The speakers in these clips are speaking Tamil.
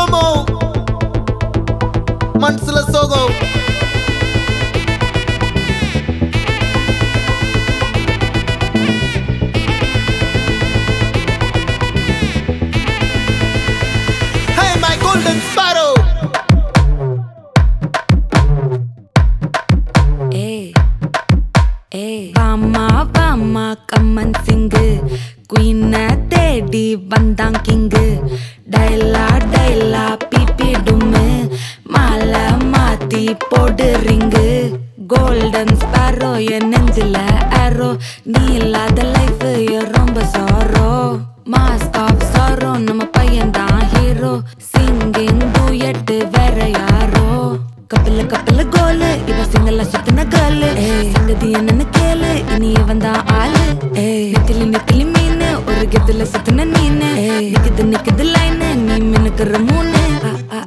சுகமோ மனசுல சோகம் அம்மா கம்மன் சிங்கு. குயின தேடி வந்தான் கிங்கு. டைலா டைலா பிபிடுமு மாலை மாத்தி போடு ரிங்கு. கோல்டன் ஸ்பாரோ என் நெஞ்சில ஆரோ நீ இல்லாத லைஃப் ரொம்ப சாரோ மாஸ்க் ஆஃப் சாரோ நம்ம பையன் தான் ஹீரோ சிங்கிங் டூயட்டு வேற யாரோ. கப்பல கப்பல கோலு. இவ சிங்கல சுத்தின கேளு நெத்திலி நெத்திலி மீன் ஒரு கெத்துல சுத்தின நீனு நிக்குது நிக்குது லைனு நீ மினுக்குற மூணு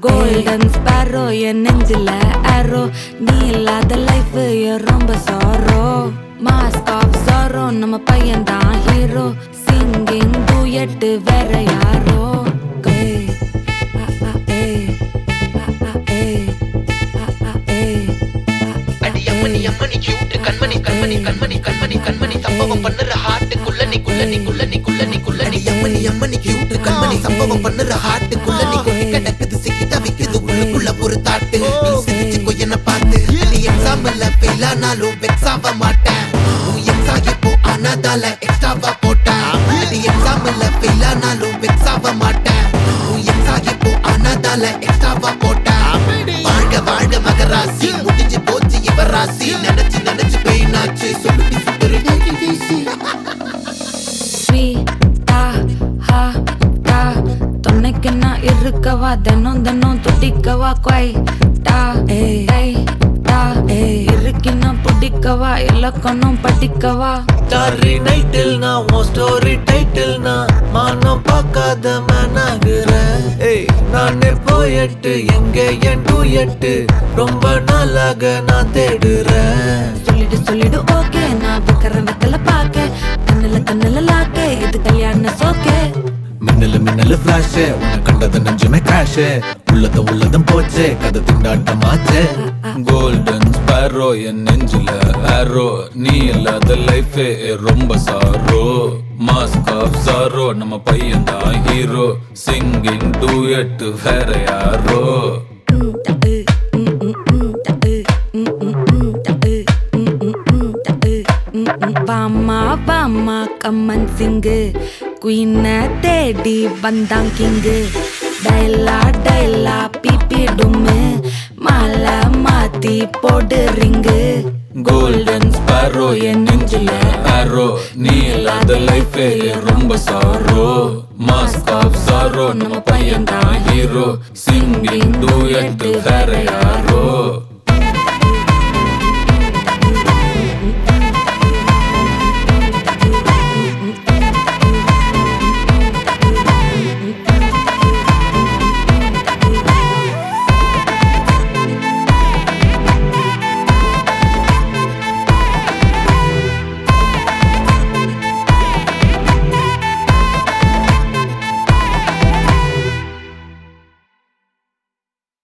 கோல்டன் ஸ்பாரோ என் நெஞ்சில ஆரோ நீ இல்லாத லைஃப் ரொம்ப சாரோ மாஸ்க் ஆஃப் சாரோ நம்ம பையன் தான் ஹீரோ சிங்கிங் டூயட்டு வேற யாரோ. ஏய், ஆ, ஆ, சம்பவம் பண்ணுற ஹார்ட்டுக்குள்ள நீ கொட்டி கிடக்குது சிக்கி தவிக்குது உள்ளுக்குள்ள ஒரு தாட்டு. நீ சிரிச்சுக்கோ என்ன பார்த்து. நீ எக்ஸாம்ல ஃபெயில் ஆனாலும் வெக்ஸ் ஆக மாட்டேன். உன் எக்ஸா இப்போ ஆனதால எக்ஸ்ட்ராவா போட்டேன். நீ எக்ஸாம்ல ஃபெயில் ஆனாலும் வெக்ஸ் ஆக மாட்டேன். உன் எக்ஸா இப்போ ஆனதால எக்ஸ்ட்ராவா போட்டேன். வாழ்க வாழ்க மகராசி. முடிஞ்சு போச்சு இவ ராசி நினைச்சு நினைச்சு பெயின் நான் இருக்கவா தினம் தினம் துடிக்கவா கொய்டா, ஏய், டா, ஏய். இருக்கினா பிடிக்கவா இலக்கணம் படிக்கவா. ஸ்டாரி நைட்டில் நான் உன் ஸ்டோரி டைட்டில் நான் மானம் பார்க்காத மேனாகிறேன் ஏய் நானே போயட்டு எங்க என் டூயட்டு ரொம்ப நாளாக நான் தேடுறேன். மின்னலு ஃபிளாஷ் உன்னை கண்டது நெஞ்சுமே கிராஷ் உள்ளத உள்ளதும் போச்சு. கதை திண்டாட்டம் திண்டாட்டமாச்சே கோல்டன் ஸ்பாரோ என் நெஞ்சில ஆரோ நீ இல்லாத லைஃபே ரொம்ப சாரோ மாஸ்க் ஆஃப் சாரோ நம்ம பையன் தான் ஹீரோ சிங்கிங் டூயட் வேற யாரோ. வாமா வாமா கம்மன் சிங்கு. குயின தேடி வந்தான் கிங்கு. டைலா டைலா பிபி டும்மு மாலை மாத்தி போடு ரிங்கு. கோல்டன் ஸ்பாரோ என் நெஞ்சில ஆரோ நீ இல்லாத லைஃபே ரொம்ப சாரோ மாஸ்க் ஆஃப் சாரோ நம்ம பையன் தான் ஹீரோ சிங்கிங் டூயட் வேற யாரோ.